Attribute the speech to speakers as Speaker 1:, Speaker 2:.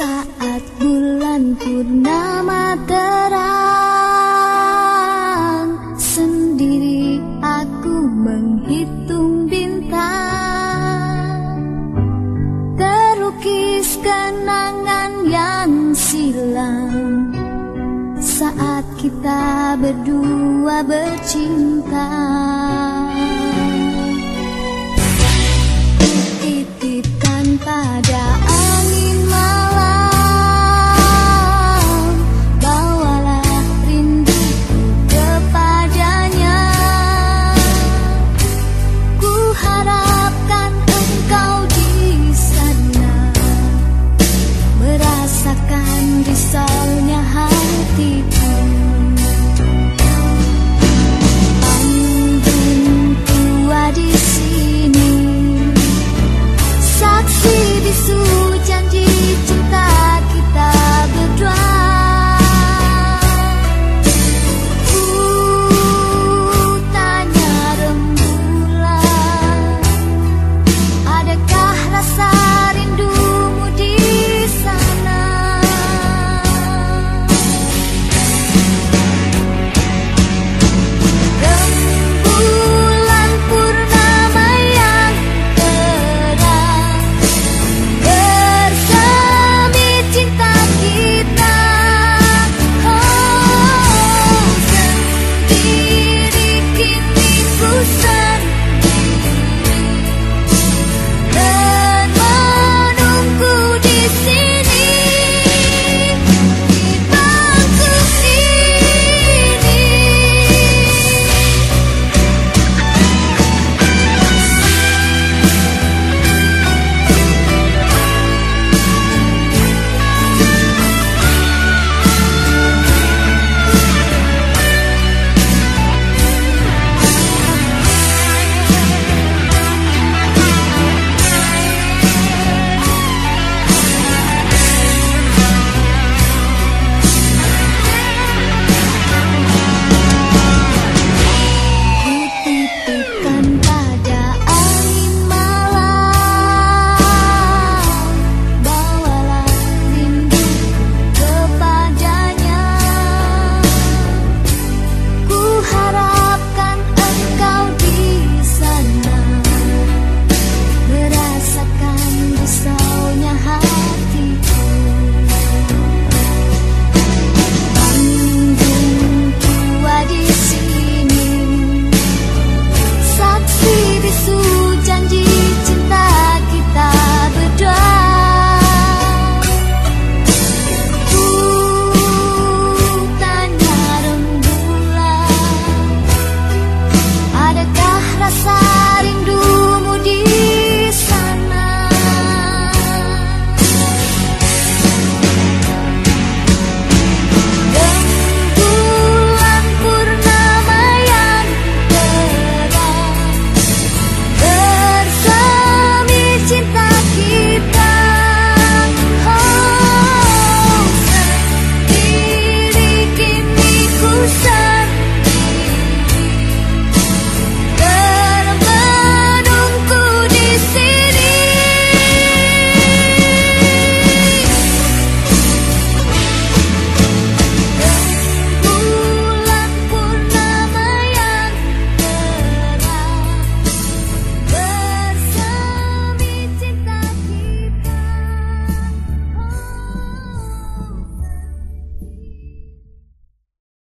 Speaker 1: Saat bulan purnama terang. Sendiri aku menghitung bintang. Terukis kenangan yang silam Saat kita berdua bercinta.